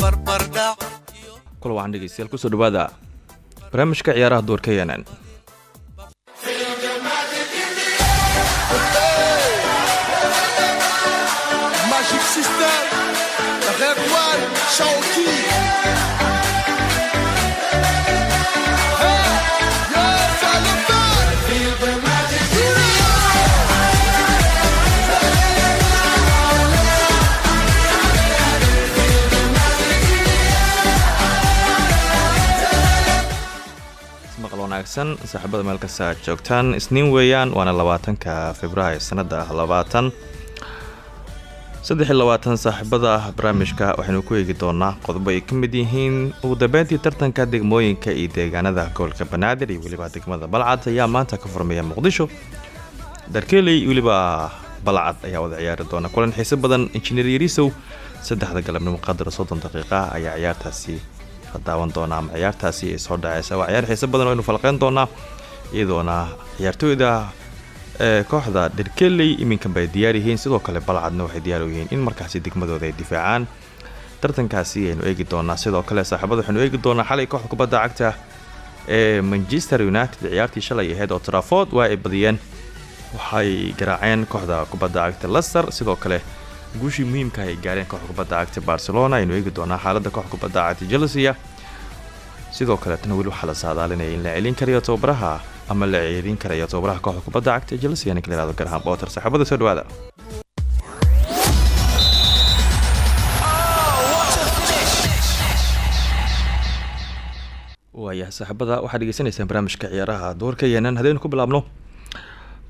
barbardhac kula waxaan dhegeystayaal ku soo dhawaada barnaamijka ciyaaraha duurka yenan wanaagsan saaxiibada meel kasta aad joogtaan. Isniin weeyaan waana labaatanka februaayo sanada ah labaatan. Saddex labaatan saaxiibada barnaamijka waxaynu ku eegi doonaa qodobo ay ka mid yihiin ugu dambeyntii tartanka degmooyinka iyo deegaanada gobolka banaadir iyo weliba degmada balcad. Ayaa maanta ka furmaya muqdisho. Darkeley weliba balcad ayaa wada ciyaari doona. Kulan xiise badan injineer yarisow saddexda galabnimo qadar soddon daqiiqa ayaa ciyaartaasi daawan doonaa ciyaartaasi ay soo dhaceysa waa ciyaar xiise badan oo aynu falqeyn doonaa iyadoona ciyaartooyda ee kooxda dherkeley iminkan bay diyaar yihiin. Sidoo kale balcadna waxay diyaar u yihiin in markaasi degmadooda ay difaacaan. Tartankaasi aynu eegi doonaa. Sidoo kale saaxiibada waxaynu eegi doonaa xalay kooxda kubadda cagta ee manchester united. Ciyaartii shalay ahayd oo trafford waa ay badiyeen. Waxay garaaceen kooxda kubadda cagta lester sidoo kale guushii muhiimka ay gaareen kooxda kubadda cagta barcelona aynu eegi doonaa xaaladda kooxda kubadda cagta chelsea sidoo kaleetana weli waxaa la saadaalinaya in la celin karayo tababaraha ama la ceerin karayo tababaraha kooxda kubadda cagta chelsea ninka la yihahdo garham potter. Saaxiibada soo dhawaada waayahay saaxiibada waxaad dhegeysanaysaan barnaamijka ciyaaraha duurka yeenan haddaynu ku bilaabno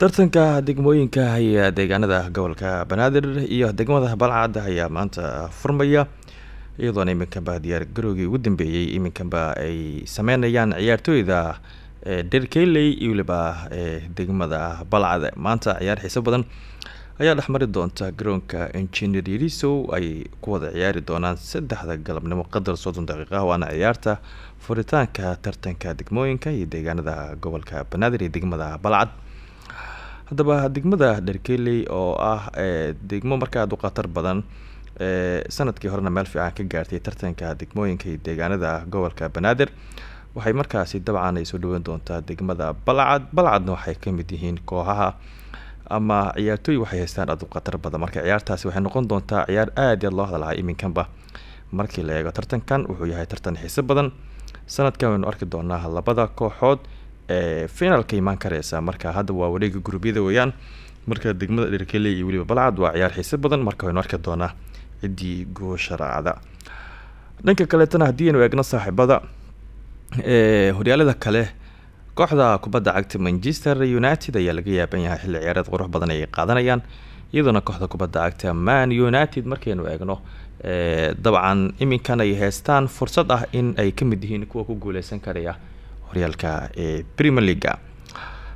tartanka degmooyinka iyo deegaanada gobolka banaadir iyo degmada balcad ayaa maanta furmaya iyadoona iminkanba diyaar garowgii ugu dambeeyey iminkanba ay sameynayaan ciyaartooyda derkeley iyo weliba degmada balcad. Maanta ciyaar xiiso badan ayaa dhexmari doonta garoonka engineer yarisow ay ku wada ciyaari doonaan saddexda galabnimo qadar soddon daqiiqa waana ciyaarta furitaanka tartanka degmooyinka iyo deegaanada gobolka banaadir iyo degmada balcad haddaba degmada dherkeley oo ah degmo markaa khatar badan sannadkii horena meel fiican ka gaartay tartanka degmooyinka iyo deegaanada gobolka banaadir. Waxay markaasi dabcan ay soo dhaweyn doontaa degmada balcad. Balcadna waxay ka mid yihiin kooxaha ama ciyaartooy waxay haystaan aad u khatar badan. Marka ciyaartaasi waxay noqon doontaa ciyaar aad aad loo hadlahay iminkanba. Markii la eego tartankan wuxuu yahay tartan xiise badan. Sanadkan waynu arki doonaa labada kooxood ee finalka imaan kareysa marka hadda waa wareega gurubyada weeyaan marka degmada dherkeley iyo weliba balcad waa ciyaar xiise badan. Marka waynu arki doonaa ciddii goosha raacda dhanka kaleetana haddii aynu eegno saaxiibada horyaalada kale kooxda kubadda cagta manchester united ayaa laga yaaban yahay xilli ciyaareed qurux badan ay qaadanayaan iyadoona kooxda kubadda cagta man united markaynu eegno dabcan iminkan ay haystaan fursad ah in ay ka mid yihiin kuwa ku guuleysan karaya horyaalka ee premier leaga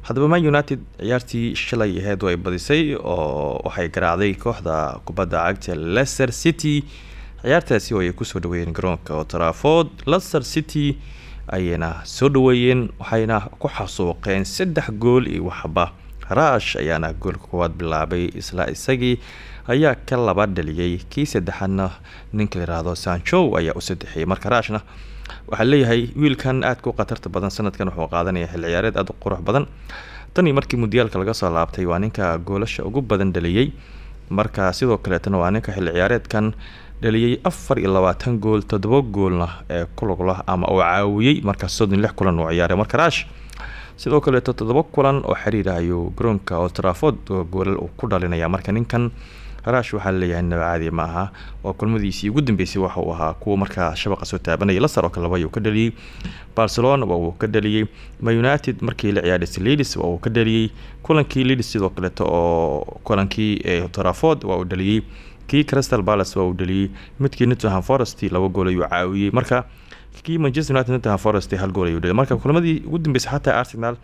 haddaba man united ciyaartii shalay aheyd way badisay oo waxay garaacday kooxda kubadda cagta leicester city. Ciyaartaasi oo ay ku soo dhaweeyeen garoonka oo trafford. Leicester city ayayna soo dhaweeyeen waxayna ku xasuuqeen saddex gool iyo waxba. Raash ayaana goolka koowaad bilaabay isla isagii ayaa ka laba dhaliyey kii saddexaadna ninka layihahdo sanchow ayaa u saddexiyey marka raashna waxaa leeyahay wiilkan aadka u khatarta badan sanadkan wuxuu qaadanaya xilli ciyaareed aada u qurux badan. Tanii markii mundiyaalka laga soo laabtay waa ninka goolasha ugu badan dhaliyey marka sidoo kaleetana waa ninka xilli ciyaareedkan dhaliyey afar gool toddoba goolna ee kuluglah ama uu caawiyey markaas soddon kulan uu ciyaaray marka raash sidoo kaleeto toddoba kulan oo xiriir ayuu garoonka old trafford goolal uu ku dhalinaya. Marka ninkan raash waxaa la leeyahay naba caadi ma aha oo kulmadiisii ugu dambeysay waxa uu ahaa kuwa markaa shabaqa soo taabanaya lasar oo kale laba ayuu ka dhaliyey barcelona waa ka dhaliyey ma united markii la ciyaadhaysay leeds waa ka dhaliyey kulankii leeds sidoo kaleeto oo kulankii traford waa uu dhaliyey kii crystal palace waa uu dhaliyey midkii nottingham forest laba gool ayuu caawiyey marka kii manchester united nottingham forest hal gool ayuu dhaliyey marka kulamadii ugu dambeysay xataa arsenal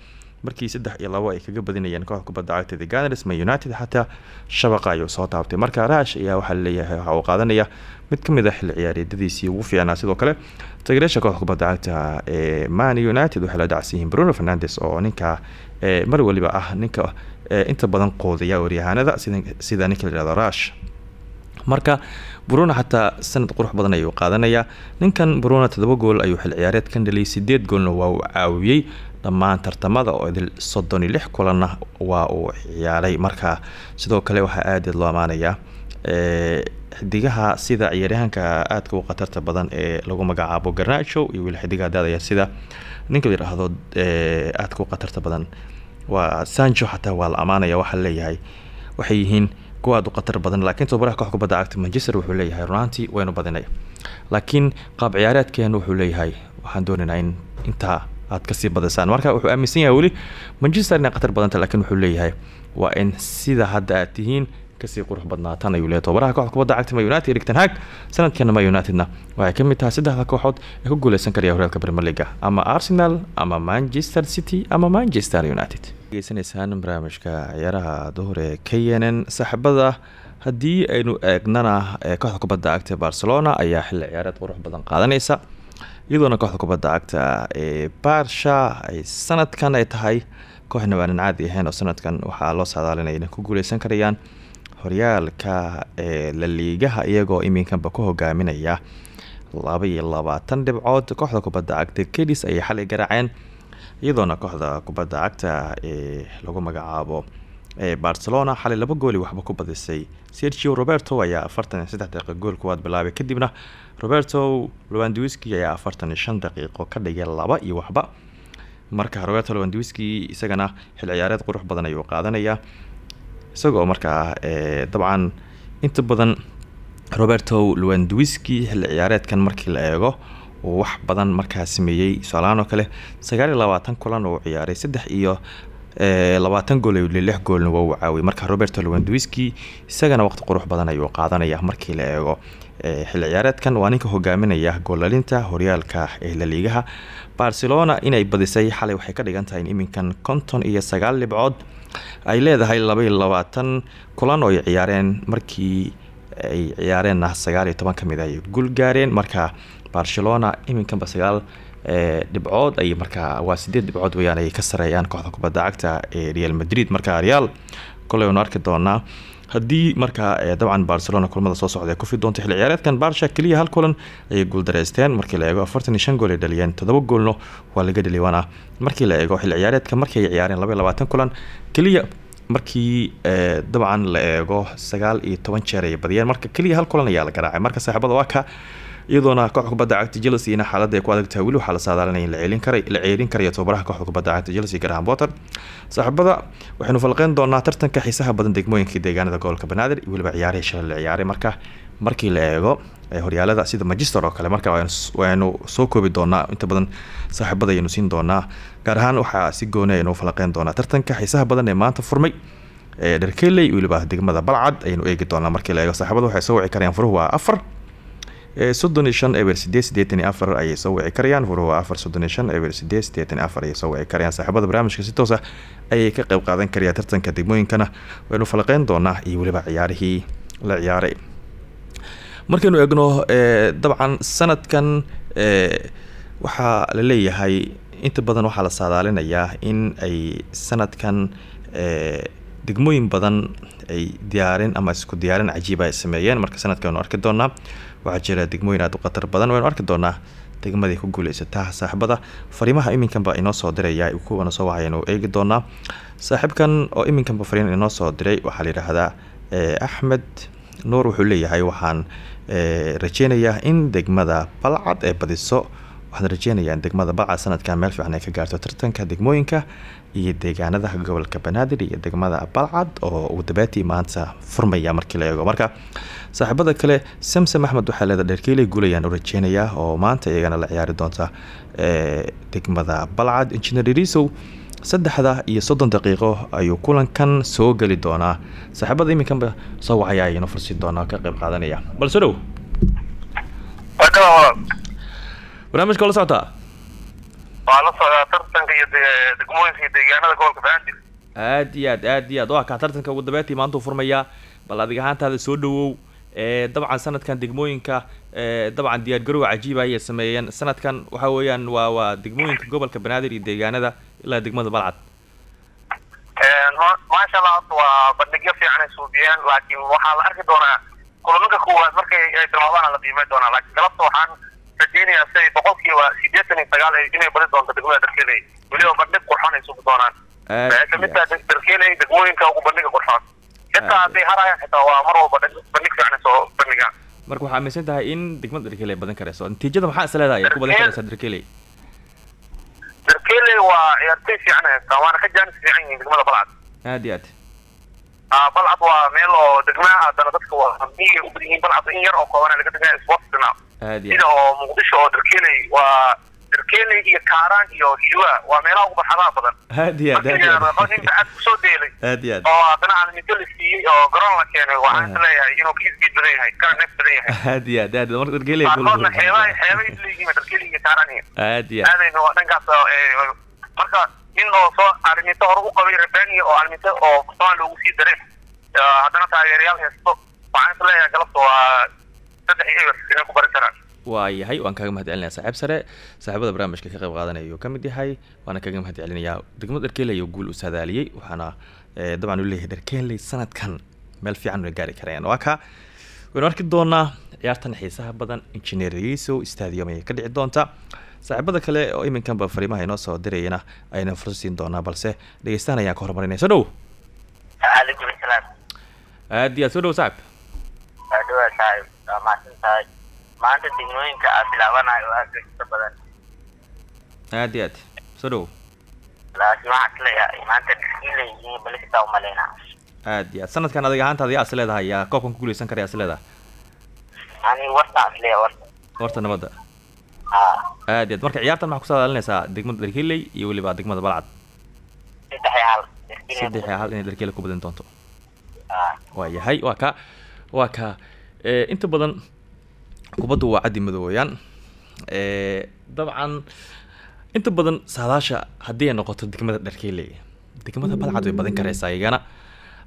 markii saddex iyo labo ay kaga badinayeen kooxda kubadda cagta the gunners man united xataa shabaqa ayuu soo taabtay. Marka raash ayaa waxaa la leeyahay waxa uu qaadanaya mid ka mid a xilli ciyaareedadiisii ugu fiicnaa sidoo kale tagreesha kooxda kubadda cagta ee man united waxay la dhacsan yihiin bruno fernandes oo ninka mar waliba ah ninka inta badan qoodaya waryahaanada sida ninka la yihahdo rash marka bruno xataa sanad qurux badan ayuu qaadanayaa ninkan bruno todoba gool ayuu xil ciyaareedkan dhaliyay sideed goolna waa uu caawiyey dhammaan tartamada oo idil soddon iyo lix waa uu ciyaaray marka sidoo kale waxaa aadaed loo amaanayaa xidigaha sida ciyaaryahaanka aadka u khatarta badan ee lagu magacaabo garnacho iyo weli xidigaha daadaya sida ninka la yidhaahdo aadka u khatarta badan. Waa sancho xataa waa la amaanaya waxaa leeyahay. Waxay yihiin kuwa u khatar badan laakiin tobabaraha koox kubadda cagta manchester wuxuu leeyahay runaantii waynu badinay. Laakiin qaab ciyaareedkeenu wuxuu leeyahay waxaan doonaynaa in intaa aad ka sii badisaan marka wuxuu aaminsan yahay weli manchester inay khatar badanta laakiin wuxuu leeyahay waa in sida hadda aad tihiin ka sii qurux badnaataan ayuu leeyahay. Tobabaraha kooxda cagta united erik ten hag sanadkana ma unitedna waxay ka mid tahay saddexda kooxood ee ku guuleysan karaya horyaalka premier leaga ama arsenal ama manchester city ama manchester united. Degeysanaysaan barnaamijka ciyaaraha duhur ee k n n. Haddii aynu eegnana kooxda kubadda cagta barcelona ayaa xilli ciyaareed qurux badan qaadanaysa iyadoona kooxda kubadda cagta ee barsha ay sanadkan ay tahay kooxna waanan caadi ahayn oo sanadkan waxaa loo saadaalinaya inay ku guuleysan karayaan horyaalka ee la liigaha iyagoo iminkanba ku hogaaminaya laba iyo labaatan dhibcood. Kooxda kubadda cagta kedis ayay xalay garaaceen iyadoona kooxda kubadda cagta ee lagu magacaabo ee barcelona xalay laba gooli waxba ku badisay. Sergio roberto ayaa afartan iyo saddex daqiiqo gool kuwaad bilaabay. Kadibna roberto lewandowski ayaa afartan iyo shan daqiiqo ka dhigay laba iyo waxba. Marka roberto lewandowski isagana xil ciyaareed qurux badan ayuu qaadanayaa isagoo markaa dabcan inta badan roberto lewandowski xilli ciyaareedkan markii la eego uu wax badan markaa sameeyey. Tusaalahaan kale sagaal iyo labaatan kulan oo ciyaaray. Saddex iyo labaatan gool ayuu lix goolna waa uu caawiyay marka roberto lewandowski isagana waqti qurux badan ayuu qaadanaya markii la eego. Xilli ciyaareedkan waa ninka hogaaminaya goolalinta horyaalka ee laliigaha barcelona inay badisay xalay waxay ka dhigan in iminkan konton iyo sagaal dhibcood ay leedahay laba iyo labaatan kulan oo ay ciyaareen markii ay ciyaareenna sagaal iyo mid ay guul gaareen. Marka barcelona iminkanba sagaal dhibcood. Ay markaa waa sideed dhibcood weyaan ay ka sareeyaan kooxda kubadda cagta ee real madrid. Marka real koley anu arki doonaa. Haddii markaa dabcan barcelona kulmada soo socda kufi doonta xilli ciyaareedkan barsha keliya hal kulan ayay guuldareysteen markii la eego afartan iyo shan gool ay dhaliyeen toddoba goolno waa laga dheli waana markii la eego xilli ciyaareedka. Markii ay ciyaareen laba iyo labaatan kulan keliya markii dabcan la eego sagaal iyo toban jeer ay badiyeen. Marka keliya hal kulan ayaa la garaacay. Marka saaxiibada waa ka iyadoona kooxda kubadda cagta chelsea-na xaaladda ay ku adag tahay weli waxaa la saadaalinaya in la ceelin karaya tobabaraha kooxda kubadda cagta chelsea graham potter. Saaxiibada waxaynu falqeyn doonaa tartanka xiisaha badan degmooyinka deegaanada gobolka banaadir iyo weliba ciyaarihii la ciyaaray marka markii la eego horyaalada sida magister oo kale marka waynu soo koobi doonaa inta badan saaxiibada ayaynu siin doonaa gaar ahaan waxaa si gooni aynu falaqeyn doonaa tartanka xiisaha badan ee maanta furmay ee dharkeley weliba degmada balcad ayaynu eegi doonaa markii la eego. Saaxiibada waxay soo wici karayaan furuhu waa afar soddon iyo shan eber sideed sideetan iyo afar ayay soo wici karayaan. Furuhu waa afar soddon iyo shan eber sideed sideetan iyo afar ayay soo wici karayaan. Saaxiibada barnaamijka si toos ah ayay ka qayb qaadan karayaan tartanka degmooyinkana. Waynu falaqeyn doonaa iyo weliba ciyaarihii la ciyaaray. Markaynu eegno dabcan sanadkan waxaa la leeyahay inta badan waxaa la saadaalinayaa in ay sanadkan degmooyin badan ay diyaarin ama isku diyaarin cajiiba ay sameeyeen. Marka sanadka waynu arki doonaa waxaa jira degmooyin aad u khatar badan. Waynu arki doonaa degmadii ku guuleysataa saaxiibada. Fariimaha iminkanba inoo soo diraya kuwana soo wahayanu eegi doonaa. Saaxiibkan oo iminkanba fariin inoo soo diray waxaa la yidhaahdaa axmed nuur wuxuu leeyahay waxaan rajeynayaa in degmada balcad ee badiso waxaan rajeynayaa in degmada balcad sanadkan meel fiican ay ka gaarto tartanka degmooyinka iyo deegaanada gobolka banaadir iyo degmada balcad oo ugu dabeetii maanta furmaya markii la eego. Marka saaxiibada kale samsam axmed waxaa leeda dherkeeley guulayaan u rajeynayaa oo maanta iyagana la ciyaari doonta ee degmada balcad. Injineer saddexda iyo soddon daqiiqo ayuu kulankan soo geli doonaa. Saaxiibada iminkanba soo wacaya ayaynu fursi doonaa ka qayb qaadanaya. Bal soo dhow barnaamijka la socotaa waa la socdaa tartanka iyo de- degmooyinka iyo deegaanada gobolka banaadir aad iyo aad aad iyo aad waa kaa tartanka ugu dabeetii maanta uu furmayaa bal adig ahaantaada soo dhawow ee dabcan sanadkan degmooyinka ee dabcan diyaargarow cajiiba ayay sameeyeen sanadkan waxa weeyaan waa waa degmooyinka gobolka banaadir iyo deegaanada ilaa degmada balcad ma- maasha allah horta waa bandhigyo fiican ay suubiyeen laakiin waxaa la arki doonaa. Kulamanka kuwaad markay ay bilowdaan la qiimay doonaa laakiin galabta waxaan rajeynayaa siday boqolkiiba sideetan iyo sagaal ay- inay badi doonto degmada darkeley weliba bandhig qurxoon ay sugi doonaan. Tahay darkeley degmooyinka ugu bandhiga qurxoon xitaa hadday harayaan xitaa waa mar walba bandhig fiican ay soo bandhigaan. Marka waxaa aaminsan tahay in degmada dherkeley badan karayso. Natiijada maxaa is leedahay ku badan karaysaa dherkeley darkeley waa ciyaartoy fiican ay haystaan waana ka jaanis fiican yihiin degmada balcad. Aad iyo aad. Balcad waa meel oo degmaha haddana dadka waa miyiga u badan yihiin balcad in yar oo kooban laga aad iyo sida oo muqdisho oo darkeley waa darkeley iyo kaaraan iyo hiwa waa meelaha ugu barxadaha badan. Aad iyo nin bacad ku soo deelay aad iyo aad. oo haddana caalamido la siiyey oo garoon la keenay waxaan is leeyahay inuu ka isbiid badan yahay kana neef badan yahay. Aad iyo aad aad. Marka dherkeley qaarkoodna xeebaha xeebay isleeyihiin darkeley iyo kaaraan iyo aad iyo aad. Aadayna waa dhankaas ee, marka nin oo soo hore u qabay rabbaaniya oo arrimito oo kusmaan loogu sii daray ee, haddana taageerayaal haysto waxaan is leeyahay galabta waa saddex iyo eber inay ku bari karaan waa yahay waan kaga mahad celinayaa saaxiib sare. Saaxiibada barnaamijka ka qayb qaadanaya ayuu ka mid yahay waana kaga mahad celinayaa degmada dherkeley oo guul u saadaaliyey waxaana ee, dabcan u leeyahay dherkeley sanadkan meel fiican way gaari karayaan. Waa ka waynu arki doonaa ciyaartan xiisaha badan engineer yiso stadium ayay ka dhici doonta saaxiibada kale oo iminkanba fariimaha inoo soo dirayana ayna fursa siin doonaa balse dhegeystahan ayaan ka horumarinaya soo dhow! Aad iyo aad soo dhow saaxib waa mahadsan tahay maanta degmooyinka aa bilaabanayo oo aad inta badan aad iyo aad soo waxaan maanta balisaa umaleyna aad iyo aad sanadkan adiga ahaantaada yaa is leedahay yaa koobkan ku guuleysan karaya is leedahay ani wartaan warta. Horta nabadda aad iyo aad marka ciyaartan maxaa ku soo daalinaysaa degmada dherkeley iyo weliba degmada balcad saddex iyo hal inay dherkeley ku badan doonto haa waa yahay waa ka waa ka inta badan kubaddu waa caddi madow weeyaan ee, dabcan inta badan saadaasha haddii ay noqoto degmada dherkeley degmada balcad way badan karaysaa iyagana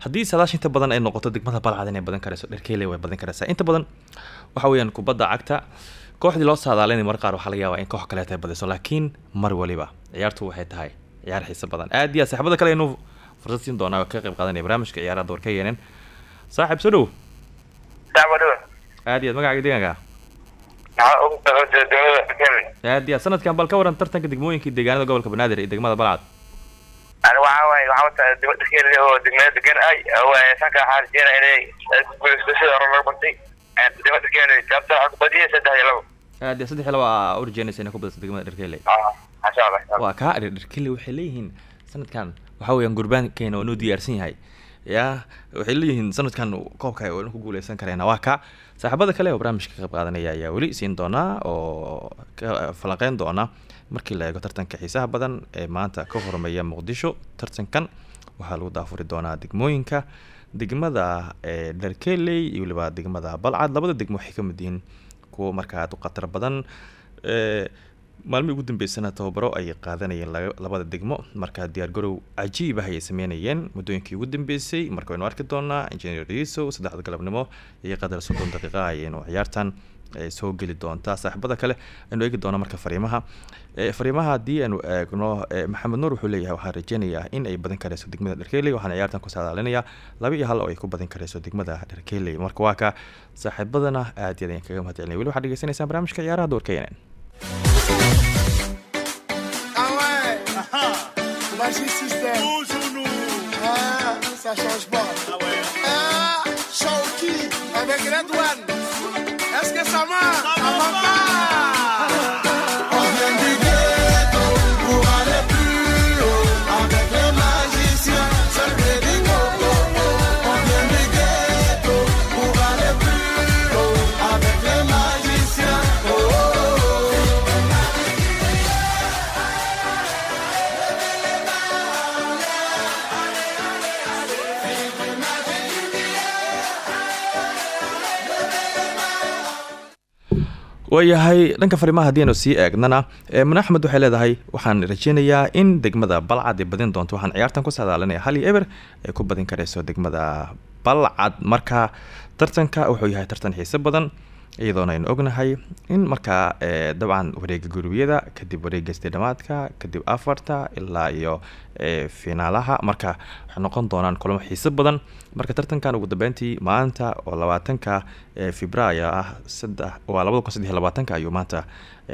haddii saadaasha inta badan ay noqoto degmada balcad inay badan karayso dherkeley way badan karaysaa. Inta badan waxa weeyaan kubadda cagta kooxdii loo saadaalinay mar qaar waxaa laga yaabaa in koox kaleeta ay laakiin mar waliba ciyaartu waxay tahay ciyaar xiiso badan. Aad iyo aad saaxiibada kale aynu fursad siin doonaa oo ka qayb qaadanaya barnaamijka ciyaaraha door ka yeenen. Saaxiib soo dacwa dhawa aad iyo aad magacaaga deegaanka aad iyo aad sanadkan bal ka waran tartanka degmooyinka deegaanada gobolka banaadir iyo degmada balcad ani waxaa waaye waxaa wataa dibadda darkeley oo degmada degan ay sanka waxaa rajeynaya inay guulaysto sida hore loo bartay dibadda sababta waxaa ku badiyay saddex iyo labo aad iyo saddex iyo laba aa u rajeynaysa inay ku badato degmada allah waa kaa adher dherkeley waxay leeyihiin sanadkan waxa weeyaan gurbaankeena waa noo diyaarsan yahay ya waxay leeyihiin sanadkan koobka waa ku guuleysan kareena waa ka. Saaxiibada kale oo barnaamijka ka qayb qaadanaya ayaa weli siin doonaa oo ka doona markii la eego tartanka xiisaha badan ee maanta ka hormeeya muqdisho. Tartankan waxaa lagu daafuri doonaa degmooyinka degmada ee dherkeley iyo weliba degmada balcad. Labada degmo waxay ka markaa aad u khatar badan ee maalmihii ugu dambeysana tababaro ay qaadanayeen labada degmo. Marka diyaargarow cajiib ah ayay sameynayeen. Muddooyinkii ugu dambeysay marka waynu arki doonaa engineer riso saddexda galabnimo iyo qadar soddon daqiiqa ayaynu ciyaartan soo geli doontaa saaxiibada kale. Aynu eegi doona marka fariimaha. Fariimaha haddii aynu eegno ee maxamed nuur wuxuu leeyahay waxaan rajeynayaa in ay badan karayso degmada dherkeley waxaana ciyaartan ku saadaalinayaa laba iyo hal oo ay ku badan karayso degmada dherkeley marka waa ka saaxiibadana aad iyo aad ayaan kaga mahad celinaya weli waxaad dhegeysanaysaan barnaamijka ciyaaraha doorka yenen Ah ouais. Magic System Ah, ça change pas. Ah, Shawky avec Red One. Est-ce que ça marche? Ça va waayahay dhanka fariimaha haddii aynu sii eegnana mune axmed waxay leedahay waxaan rajeynayaa in degmada balcad ay badin doonto. Waxaan ciyaartan ku sadaalinaya hal iyo eber ay ku badin karayso degmada balcad. Marka tartanka wuxuu yahay tartan xiise badan iyadoona aynu ognahay in markaa dabcan wareega gurbiyada kadib wareega stedhamaadka kadib afarta ilaa iyo finaalaha marka waxay noqon doonaan kulamo xiise badan. Marka tartankan ugu dambeyntii maanta oo labaatanka februaayo ah saddex waa labada kun ayuu maanta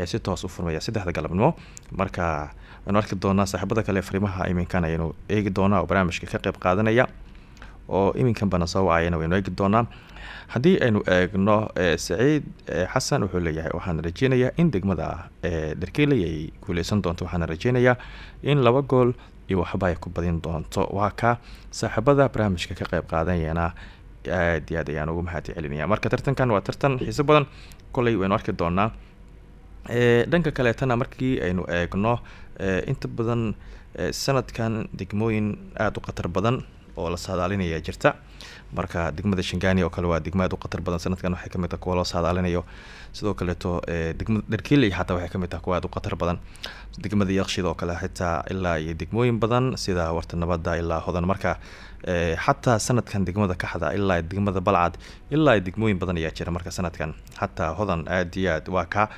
si toos u furmaya saddexda galabnimo. Marka aynu arki doonaa saaxiibada kale fariimaha iminkan ayaynu eegi doonaa oo barnaamijka ka qeyb qaadanaya oo iminkan bana soo wacayana waynu eegi doonaa. Haddii aynu eegno saciid xasan wuxuu leeyahay waxaan rajeynayaa in degmada dharkeley ay guuleysan doonto. Waxaana rajeynayaa in laba gool iyo waxba ay ku badin doonto. Waa ka saaxiibada barnaamijka ka qeyb qaadanayana aad iyo aad ayaan ugu mahad celinaya marka tartankan waa tartan xiiso badan. Koley waynu arki doonaa. Dhanka kaleetana markii aynu eegno inta badan sanadkan degmooyin aada u khatar badan oo la saadaalinaya jirta. Marka degmada shangani oo kale waa degma aad u badan sanadkan waxay ka mid taha kuwa loo saadaalinayo. Sidoo kaleeto degmada dharkeley xataa waxay ka mid taha kuwa aad u badan. Degmada yakshid oo kale xitaa ilaa iyo degmooyin badan sida warta nabada ilaa hodan marka xataa sanadkan degmada kaxda ilaa degmada balcad ilaa degmooyin badan ayaa jira marka sanadkan. Xataa hodan aad iyo aad waa ka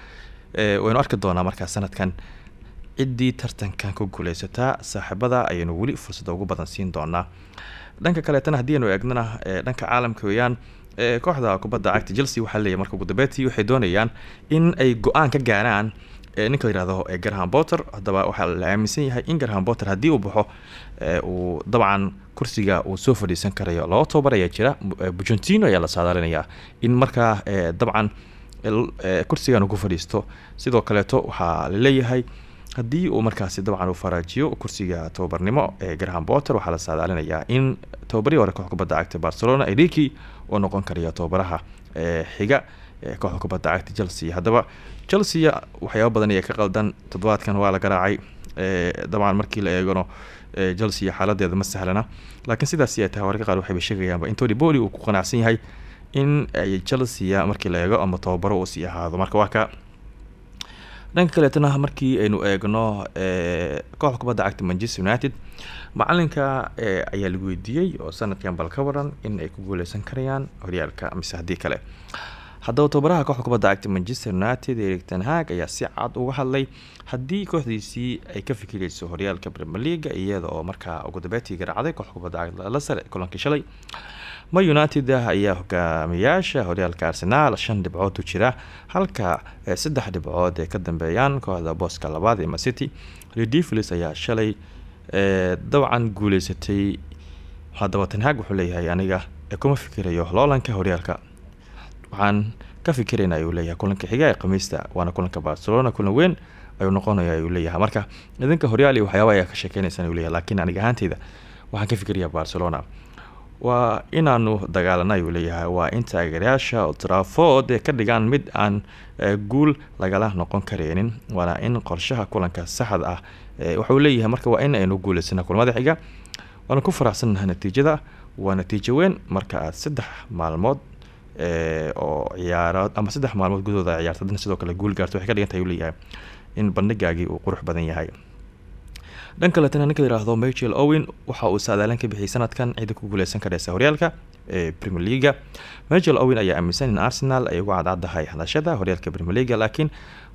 waynu arki doonaa marka sanadkan ciddii tartankan ku guuleysataa saaxiibada ayaynu weli fursada ugu badan siin doonaa dhanka kaleetana haddii aynu eegnana dhanka caalamka weeyaan kooxda kubadda cagta chelsea waxaa leeyahy marka ugudabeetii waxay doonayaan in ay go'aan ka gaaraan ninka la yihahdo garham botter haddaba waxaa la aaminsan yahay in garham botter haddii uu baxo uu dabcan kursiga uu soo fadhiisan karayo laba tobabar ayaa jira bujontino ayaa la saadaalinayaa in markaa dabcan kursigan uu ku fadhiisto. Sidoo kaleeto waxaa la leeyahay haddii uu markaasi dabcan uu faraajiyo kursiga tobabarnimo ee graham botter waxaa la saadaalinayaa in tobabarihii hore koox kubadda cagta barcelona eriki uu noqon karayo tobabaraha xiga kooxda kubadda cagta chelsea. Haddaba chelsea waxyaaba badan ayaa ka qaldan. Toddobaadkan waa la garaacay dabcan markii la eegano chelsea xaaladeeda ma sahlana. Laakiin sidaas ay tahay wararka qaar waxayba sheegayaanba in tony boli uu ku qanacsan yahay in chelsea markii la eego ama tababaro uu sii ahaado. Marka waa ka dhanka kaleetana markii aynu eegno kooxda kubadda cagta manchester united macalinka ayaa lagu weydiiyey oo sanadkan bal ka waran in ay ku guuleysan karayaan horyaalka mise haddii kale. Haddaba tababaraha kooxda kubadda cagta manchester united erik ten hag ayaa si cad uga hadlay haddii kooxdiisii ay ka fikireyso horyaalka premier leaga iyada oo markaa ugu dambeetii garaacday kooxda kubadda cagta lasare kulankii shalay ma united ayaa hogaamiyaasha horyaalka arsenaal shan dhibcood u jira halka saddex dhibcood ay ka dambeeyaan kooxda booska labaad ee macity redivlis ayaa shalay dabcan guuleysatay. Haddaba tenhag wuxuu leeyahay aniga kuma fikirayo loolanka horyaalka. Waxaan ka fikirayna ayuu leeyahay kulanka xiga ee khamiista waana kulanka barcelona kulan weyn ayuu noqonaya ayuu leeyahay. Marka idinka horyaal iyo waxyaaba ka sheekeynaysan ayuu leeyahay laakiin aniga ahaanteyda waxaan ka fikirayaa barcelona waa inaanu dagaalana ayuu leeyahay. Waa in taageerayaasha traford ee ka dhigaan mid aan guul lagala noqon kareynin waana in qorshaha kulanka saxda ah waxauu leeyahay marka waa in aynu guuleysana kulamada xiga waana ku faraxsannahay natiijada. Waa natiijo weyn marka aad saddex maalmood oo ciyaarood ama saddex maalmood gudahooda ciyaarta sidoo kale guul gaarto waxay ka dhigan tahay uu leeyahay in bandhigaagii uu qurux badan yahay dhan kaletana ninka la yihahdo michael owen waxa uu saadaalan ka bixiyay sanadkan cidda ku guuleysan kareysa horyaalka ee premier leaga michael owen ayaa aaminsan in arsenal ay ugu cadcaddahay hadashada horyaalka premier leaga laakiin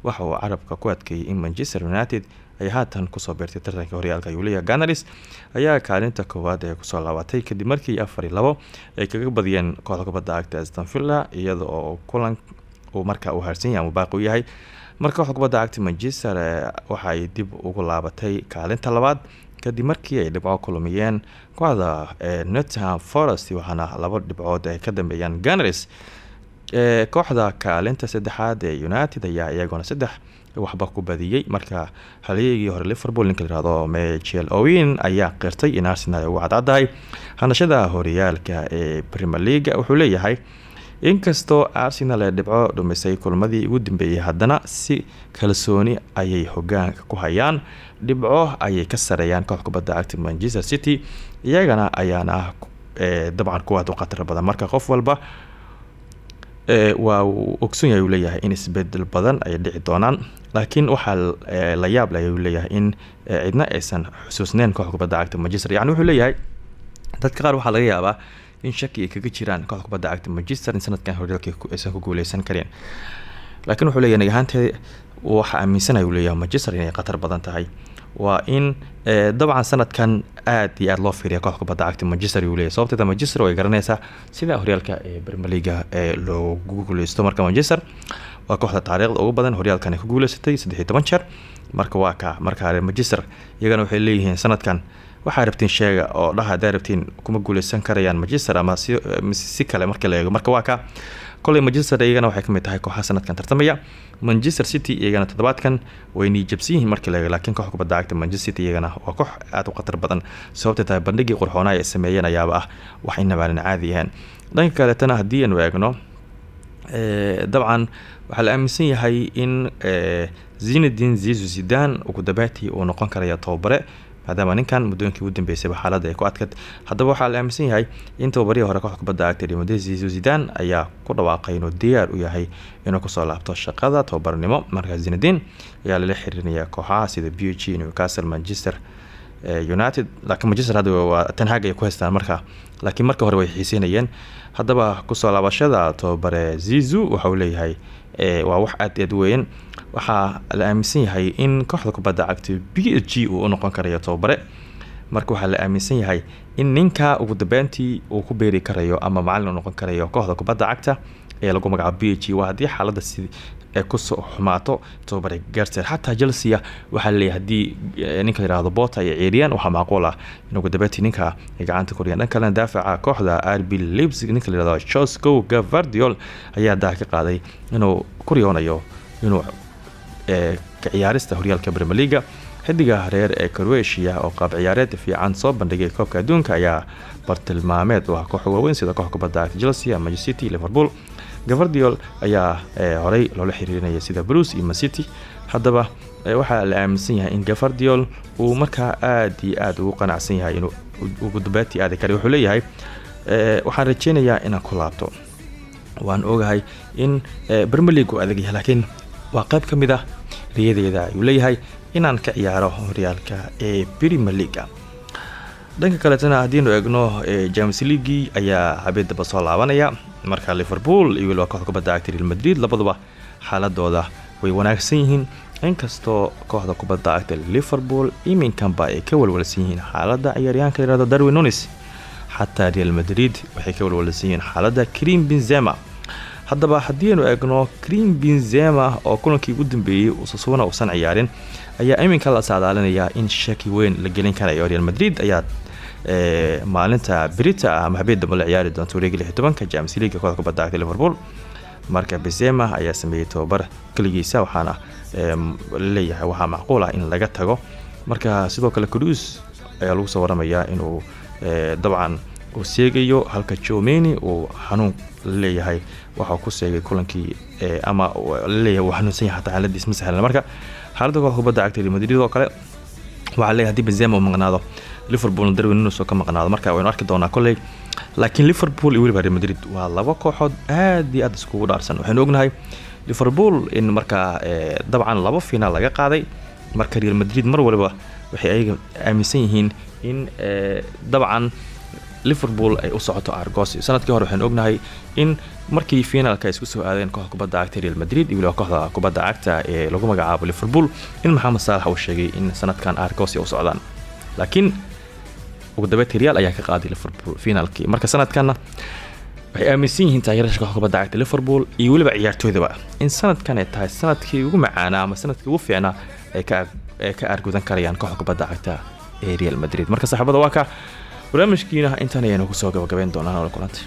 waxa uu carabka ku adkeeyay in manchester united ay haatan ku soo beertay tartanka horyaalka. Leeyahay ganaris ayaa kaalinta koowaad ee ku soo laabatay kadib markii afar iyo labo ay kaga badiyeen kooxda kubadda cagta aston villa iyada oo kulan uu marka uu haarsan yahay ama baaqi u yahay marka kooxda kubadda cagta manchester waxa ay dib ugu laabatay kaalinta labaad kadib markii ay dhibco kulmiyeen kooxda nottingham forest waxaana laba dhibcood ay ka dambeeyaan ganaris kooxda kaalinta saddexaad ee united ayaa iyagoona saddex waxba ku badiyey marka halyeegii hore liverpool ninka layihahdo michel owin ayaa qirtay in arsenal ay ugu cadcaddahay. Hanashada horyaalka ee premier leaga wuxuu leeyahay inkastoo arsenal ee dhibco dhumisay kulmadii ugu dambeeyey haddana si kalsooni ayay hogaanka ku hayaan dhibco ayay ka sareeyaan koox kubadda manchester city iyagana ayaana ah dabcan kuwaad u khatar badan. Marka qof walba ee, waa uu yahay uu in isbeddel badan ay dhici doonaan laakiin waxaa ee, la yaab leh uu in cidna aysan xusuusneyn kooxda kubadda cagta manchester. Yani wuxuu leeyahay dadka qaar waxaa laga yaabaa in shaki ay kaga jiraan kooxda kubadda cagta manchester in sanadkan horyaalka aysan ku guuleysan karin laakiin wuxuu leeyahay nagahaantee waxa aaminsanaya uu leeyahay manchester inay khatar badan tahay. Waa in eh, dabcan sanadkan aad iyo aad loo fiiriya kooxda kubadda cagta manchester uu leeyahay. Sababteeda manchester way garanaysaa sida horyaalka ee premier leaga ee loogu guuleysto marka manchester waa kooxda taariikhda ugu badan horyaalkan ay ku guuleysatay saddex iyo toban jeer. Marka waa ka marka manchester iyagana waxay leeyihiin sanadkan waxaa rabtiin sheega oo dhaha hadaa rabtiin kuma guuleysan karayaan manchester ama si, mise si kale marka la eego. Marka waa ka koley manchester iyagana waxay ka mid tahay kooxaha sanadkan tartamaya. Manchester city iyagana toddobaadkan way niijabsan yihiin marka la eego laakiin kooxda kubadda cagta manchester city iyagana waa koox aad u khatar badan. Sababta tahay bandhigii qurxoonaa ay sameeyeen ayaaba ah wax inabaanan caadi ahayn. Dhanka kaletana haddii aanu eegno Eh, dabcan waxaa la aaminsan yahay in eh, zinedine zizu zidane ugu dambeyntii uu noqon karaya tababare maadaama ninkan muddooyinkii ugu dambeysayba xaaladda ay ku adkad haddaba waxaa la aaminsan yahay in tababarihii hore kooxda kubadda cagta zizu zidane ayaa ku dhawaaqay inuu diyaar u yahay inuu ku soo laabto shaqada tababarnimo markaa zinedine ayaa lala xiriirinaya kooxaha sida b g newcastle manchester united laakiin manchester hadda waa tan hag ay ku haystaan marka. Laakiin marka hore way xiiseynayeen. Haddaba ku soo laabashada tababare zizu waxa uu leeyahay eh, waa wax aad u weyn. Waxaa la aaminsan yahay in kooxda kubadda cagta b g uu noqon karayo tababare. Marka waxaa la aaminsan yahay in ninka ugu dambeyntii uu ku beeri karayo ama macalin noqon karayo kooxda kubadda cagta ee lagu magacaabo b waa haddii xaaladda si ee ku soo xumaato. Tababare garter xataa chelsea waxaa la leeyahay haddii eh, ninka yihahdo bota ay ceeriyaan waxaa macquul ah in ugu ninka ay gacanta koriyaan dhan kalena daafaca kooxda rb leipzig ninka la yihahdo josco gavardiol ayaa daa ka qaaday inuu ku riyoonayo inuu ka ciyaarista horyaalka Premier League xidiga reer ee Croatia oo qaab ciyaareed fiican soo bandhigay koobka adduunka ayaa bartilmaameed. U koox waaweyn sida kooxda kubadda Chelsea, Manchester City, Liverpool. Gavardiol ayaa ee, horey loola xiriirinaya sida Bruce iyo Man City. Haddaba ee, waxaa la aaminsan yahay in Gavardiol uu markaa aad iyo aad ugu qanacsan yahay inuu ugu dambeyntii aadi karayo wuxuu leeyahay ee, waxaan rajeynayaa inaan ku laabto. Waan ogahay in eh, League uu adag yahay laakiin waa qayb ka mid ah riyadeeda. Ayuu leeyahay inaan ka ciyaaro horyaalka ee Premier League dhanka kaletana haddiinu eegno eh, Champions League ayaa habeedaba soo laabanaya marka Liverpool iyo weliba kooxda kubadda cagta Real Madrid labaduba xaaladooda way wanaagsan yihiin. Inkastoo kooxda kubadda cagta Liverpool iminkanba ay ka walwalsan yihiin xaaladda ciyaaryahanka la yihahdo Darwin Nunes xataa Real Madrid waxay ka walwalsan yihiin xaaladda Karim Benzema. Haddaba haddii aynu eegno Karim Benzema oo kulankii ugu dambeeyey Osasuna uusan ciyaarin ayaa iminka la saadaalinaya in shaki weyn la gelin karayo Real Madrid ayaa maalinta Brita ah ama habeen dambe la ciyaari doonta wareegga 16 Champions League kooxda kubadda cagta Liverpool. Marka Benzema ayaa sameeyey tababar kaligiisa waxaana leeyahay waxaa macquul ah in laga tago. Marka sidoo kale Cruz ayaa lagu soo waramayaa inuu dabcan uu seegayo halka Chomeni uu xanuun leeyahay. Waxa uu ku seegay kulankii ama uu leeyahay uu xanuunsan yahay xataa xaaladiis ma sahlan marka xaaladda kooxda kubadda cagta Real Madrid oo kale waxaa leeyahay haddii Benzema uu maqnaado Liverpool Darwin Nunes oo ka maqnaado. Marka waynu arki doonaa kolley laakiin Liverpool iyo Real Madrid waa laba kooxood aad iyo aad iskugu dhaarsan. Waxaynu ognahay Liverpool in markaa ee, dabcan laba finaal laga qaaday marka Real Madrid mar waliba waxay ayaga aaminsan yihiin in ee, dabcan liverpool ay u socoto argos. Sanadkii hore waxaan ognahay in markii finaalka isku soo aadeen kooxda kubadda cagta real madrid iyo kooxda kubadda cagta ee lagu magacaabo liverpool in maxamed saalax uu sheegay in sanadkan argos ay u socdaan. Laakiin ugu dambeyntii real ayaa ka qaaday liverpool finaalkii marka sanadkanna waxay aaminsan yihiin taageerasha kooxda kubadda liverpool iyo weliba ciyaartooydaba in sanadkan ay tahay sannadkii ugu macaanaa ama sannadkii ugu fiicnaa ay ka aargudan karayaan kooxda kubadda cagta ee real madrid. Marka saaxiibada waa ka barnaamijkiina intan ayaynu ku soo gabagabeyn doonaan kulantay